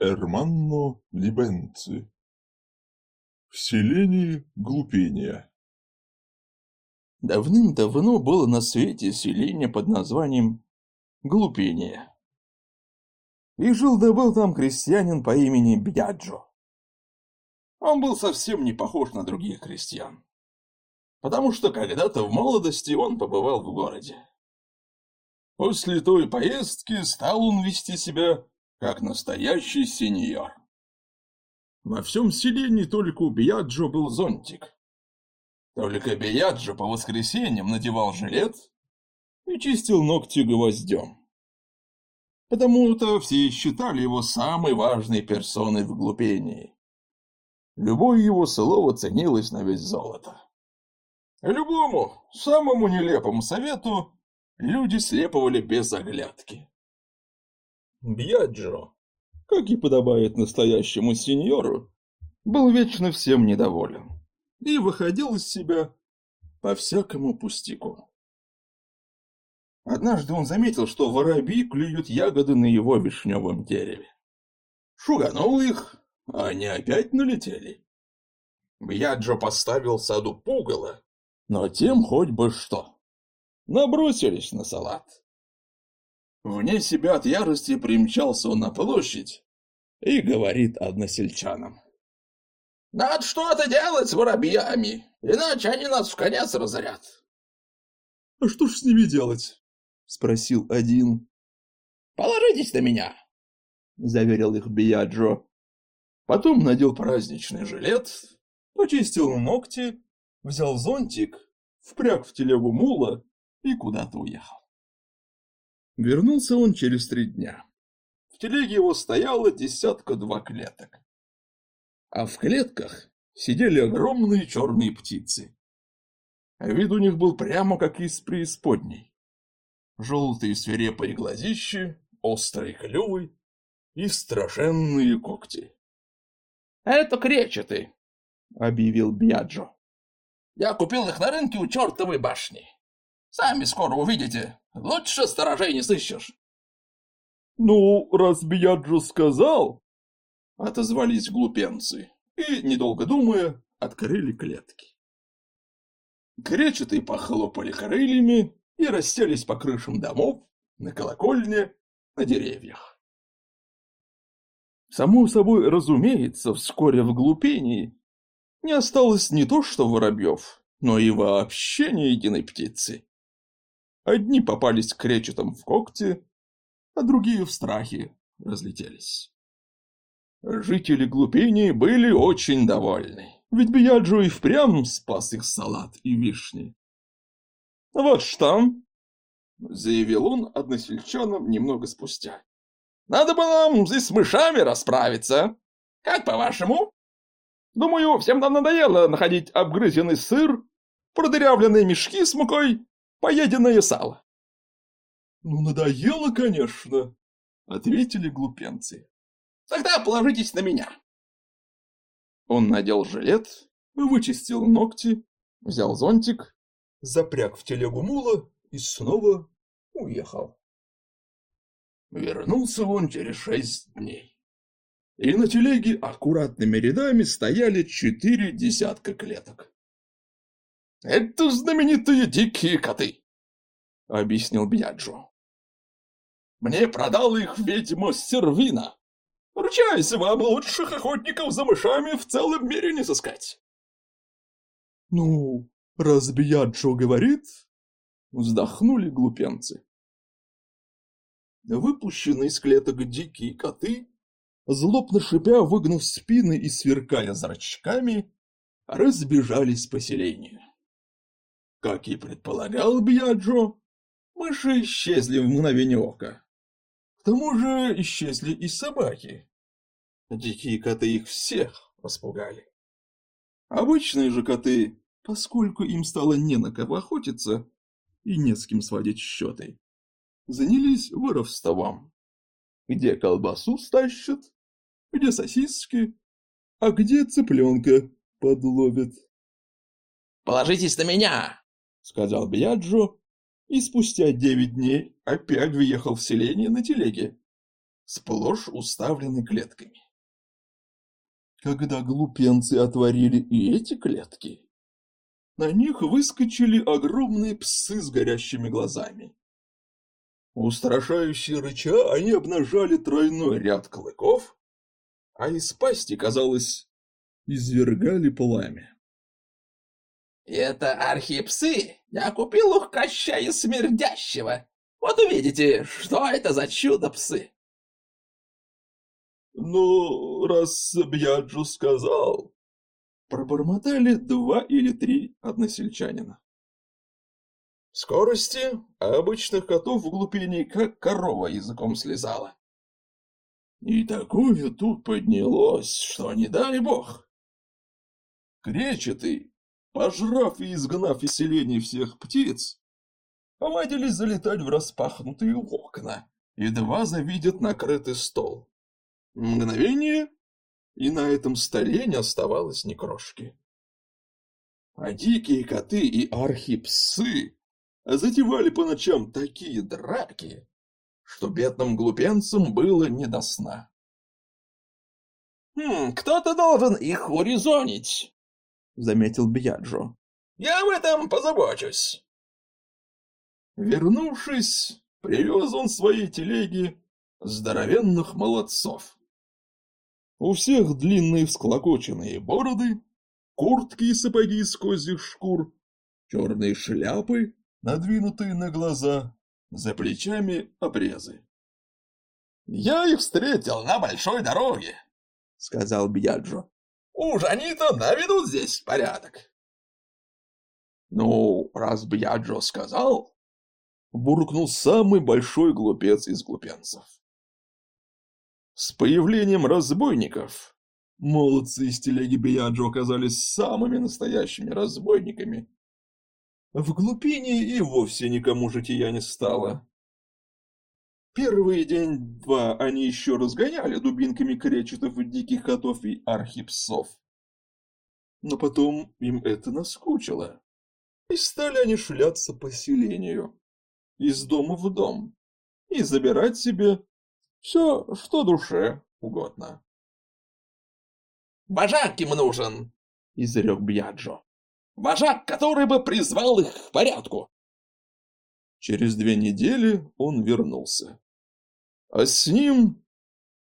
Эрманно Либенци. В селении Глупения. Давным-давно было на свете селение под названием Глупение. И жил-да был там крестьянин по имени Бьяджо. Он был совсем не похож на других крестьян, потому что когда-то в молодости он побывал в городе. После той поездки стал он вести себя как настоящий сеньор. Во всем селении только у Бияджо был зонтик. Только Бияджо по воскресеньям надевал жилет и чистил ногти гвоздем. Потому-то все считали его самой важной персоной в глупении. Любое его слово ценилось на весь золото. Любому, самому нелепому совету люди слепывали без оглядки. Бьяджо, как и подобает настоящему сеньору, был вечно всем недоволен и выходил из себя по всякому пустяку. Однажды он заметил, что воробьи клюют ягоды на его вишневом дереве. Шуганул их, а они опять налетели. Бьяджо поставил саду пугало, но тем хоть бы что. Набросились на салат. Вне себя от ярости примчался он на площадь и говорит односельчанам. «Надо что-то делать с воробьями, иначе они нас в конец разорят». «А что ж с ними делать?» — спросил один. «Положитесь на меня», — заверил их Бияджо. Потом надел праздничный жилет, почистил ногти, взял зонтик, впряг в телегу мула и куда-то уехал. Вернулся он через три дня. В телеге его стояло десятка-два клеток. А в клетках сидели огромные черные птицы. А вид у них был прямо как из преисподней. Желтые свирепые глазищи, острые клювы и страшенные когти. «Это кречеты», — объявил Бьяджо. «Я купил их на рынке у чертовой башни. Сами скоро увидите. Лучше сторожей не сыщешь. Ну, раз Бияджо сказал, отозвались глупенцы и, недолго думая, открыли клетки. Кречетые похлопали крыльями и расселись по крышам домов, на колокольне, на деревьях. Само собой разумеется, вскоре в глупении не осталось не то что воробьев, но и вообще ни единой птицы. Одни попались кречетом в когти, а другие в страхе разлетелись. Жители глупении были очень довольны, ведь Бияджо и впрямь спас их салат и вишни. «Вот что!» — заявил он односельчанам немного спустя. «Надо бы нам здесь с мышами расправиться. Как по-вашему?» «Думаю, всем нам надоело находить обгрызенный сыр, продырявленные мешки с мукой поеденное сало. Ну, надоело, конечно, ответили глупенцы. Тогда положитесь на меня. Он надел жилет, вычистил ногти, взял зонтик, запряг в телегу мула и снова уехал. Вернулся он через шесть дней. И на телеге аккуратными рядами стояли четыре десятка клеток. «Это знаменитые дикие коты», — объяснил Бьяджо. «Мне продал их ведьма Сервина. Ручаюсь вам, лучших охотников за мышами в целом мире не сыскать». «Ну, раз Бьяджо говорит...» — вздохнули глупенцы. Выпущенные из клеток дикие коты, злобно шипя, выгнув спины и сверкая зрачками, разбежались по селению. Как и предполагал Бьяджо, мыши исчезли в мгновение ока. К тому же исчезли и собаки. Дикие коты их всех распугали. Обычные же коты, поскольку им стало не на кого охотиться и не с кем сводить счеты, занялись воровством. Где колбасу стащат, где сосиски, а где цыпленка подловят. «Положитесь на меня!» Сказал Бьяджо, и спустя девять дней опять въехал в селение на телеге. сплошь уставлены клетками. Когда глупенцы отворили и эти клетки, на них выскочили огромные псы с горящими глазами. Устрашающие рыча, они обнажали тройной ряд клыков, а из пасти, казалось, извергали пламя. «Это архипсы! Я купил их Кощая Смердящего! Вот увидите, что это за чудо-псы!» «Ну, раз Бьяджу сказал...» Пробормотали два или три односельчанина. Скорости обычных котов в глупении как корова языком слезала. И такое тут поднялось, что не дай бог. Кречеты, пожрав и изгнав из селений всех птиц, повадились залетать в распахнутые окна, едва завидят накрытый стол. Мгновение, и на этом столе не оставалось ни крошки. А дикие коты и архипсы затевали по ночам такие драки, что бедным глупенцам было не до сна. «Хм, кто-то должен их урезонить», — заметил Бьяджо. «Я об этом позабочусь». Вернувшись, привез он своей телеги здоровенных молодцов. У всех длинные всклокоченные бороды, куртки и сапоги из козьих шкур, черные шляпы, надвинутые на глаза, за плечами обрезы. «Я их встретил на большой дороге», — сказал Бьяджо. «Уж они-то наведут здесь порядок». «Ну, раз Бьяджо сказал...» — буркнул самый большой глупец из глупенцев. С появлением разбойников молодцы из телеги Бьяджо оказались самыми настоящими разбойниками. В глупине и вовсе никому жития не стало. Первый день-два они еще разгоняли дубинками кречетов и диких котов и архипсов. Но потом им это наскучило. И стали они шляться по селению, из дома в дом, и забирать себе все, что душе угодно. «Вожак им нужен!» — изрек Бьяджо. «Вожак, который бы призвал их к порядку!» Через две недели он вернулся. А с ним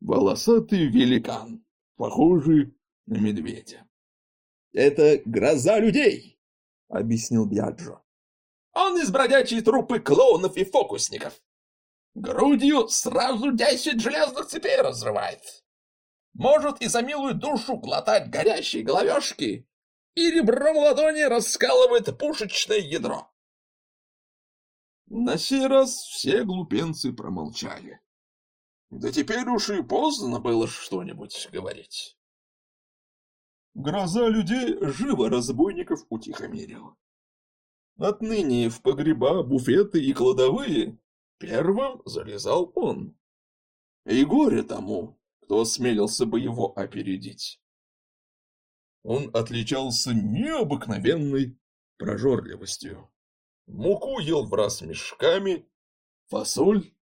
волосатый великан, похожий на медведя. «Это гроза людей!» — объяснил Бьяджо. «Он из бродячей труппы клоунов и фокусников грудью сразу десять железных цепей разрывает. Может и за милую душу глотать горящие головешки, и ребром ладони раскалывает пушечное ядро. На сей раз все глупенцы промолчали. Да теперь уж и поздно было что-нибудь говорить. Гроза людей живо разбойников утихомирила. Отныне в погреба, буфеты и кладовые Первым залезал он. И горе тому, кто осмелился бы его опередить. Он отличался необыкновенной прожорливостью. Муку ел в раз мешками, фасоль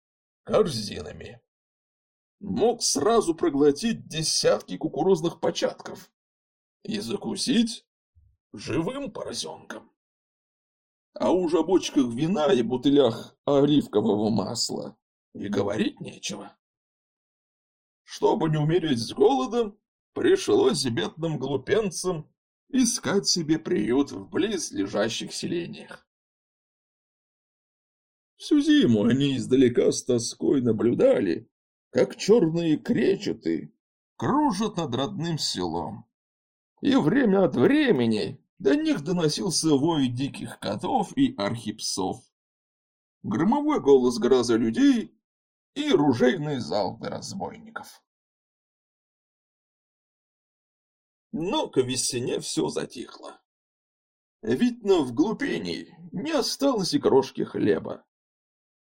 корзинами. Мог сразу проглотить десятки кукурузных початков и закусить живым поросенком а уж о бочках вина и бутылях оливкового масла и говорить нечего. Чтобы не умереть с голодом, пришлось бедным глупенцам искать себе приют в близлежащих селениях. Всю зиму они издалека с тоской наблюдали, как черные кречеты кружат над родным селом. И время от времени до них доносился вой диких котов и архипсов, громовой голос гроза людей и ружейный залпы разбойников. Но к весне все затихло. Видно, в глупении не осталось и крошки хлеба.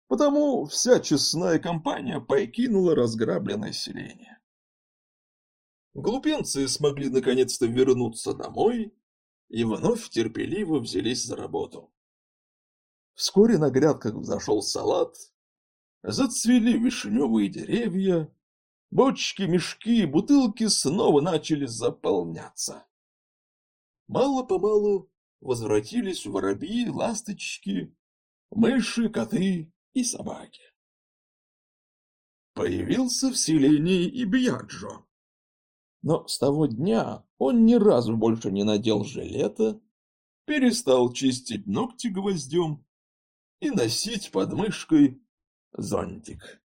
Потому вся честная компания покинула разграбленное селение. Глупенцы смогли наконец-то вернуться домой и вновь терпеливо взялись за работу. Вскоре на грядках взошел салат, Зацвели вишневые деревья, бочки, мешки, бутылки снова начали заполняться. Мало-помалу возвратились воробьи, ласточки, мыши, коты и собаки. Появился в селении и Бьяджо. Но с того дня он ни разу больше не надел жилета, перестал чистить ногти гвоздем и носить под мышкой зонтик.